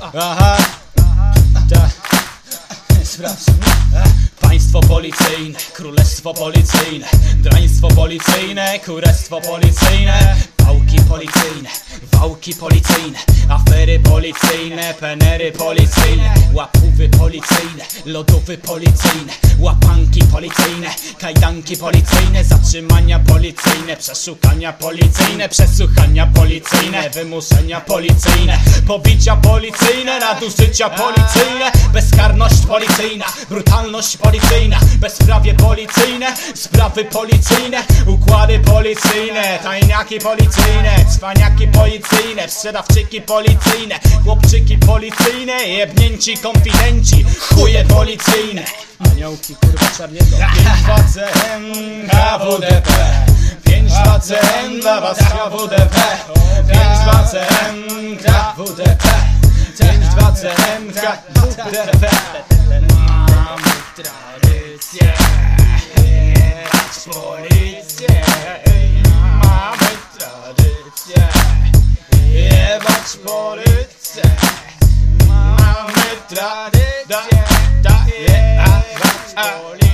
Aha, tak. Sprawdź. Państwo policyjne, królestwo policyjne, draństwo policyjne, kurestwo policyjne, pałki policyjne, wałki policyjne, afery policyjne, penery policyjne, łapówy policyjne, lodówy policyjne, łapanki policyjne, kajdanki policyjne, zatrzymania policyjne, przeszukania policyjne, przesłuchania policyjne, wymuszenia policyjne, pobicia policyjne, nadużycia policyjne, bezkarność policyjna, brutalność policyjna, bezprawie policyjne, sprawy policyjne, układy policyjne, tajniaki policyjne, cwaniaki policyjne, sprzedawczyki policyjne, chłopczyki policyjne, jebnięci konfidenci, chuje policyjne. Aniołki kurwa czarniego. 5 CM HWDP 5 CM dla was HWDP 5 CM HWDP 5 CM HWDP Mamy tradycję. Jebać policję. Mamy tradycję Jebać policję. Mamy tradycję Jebać policję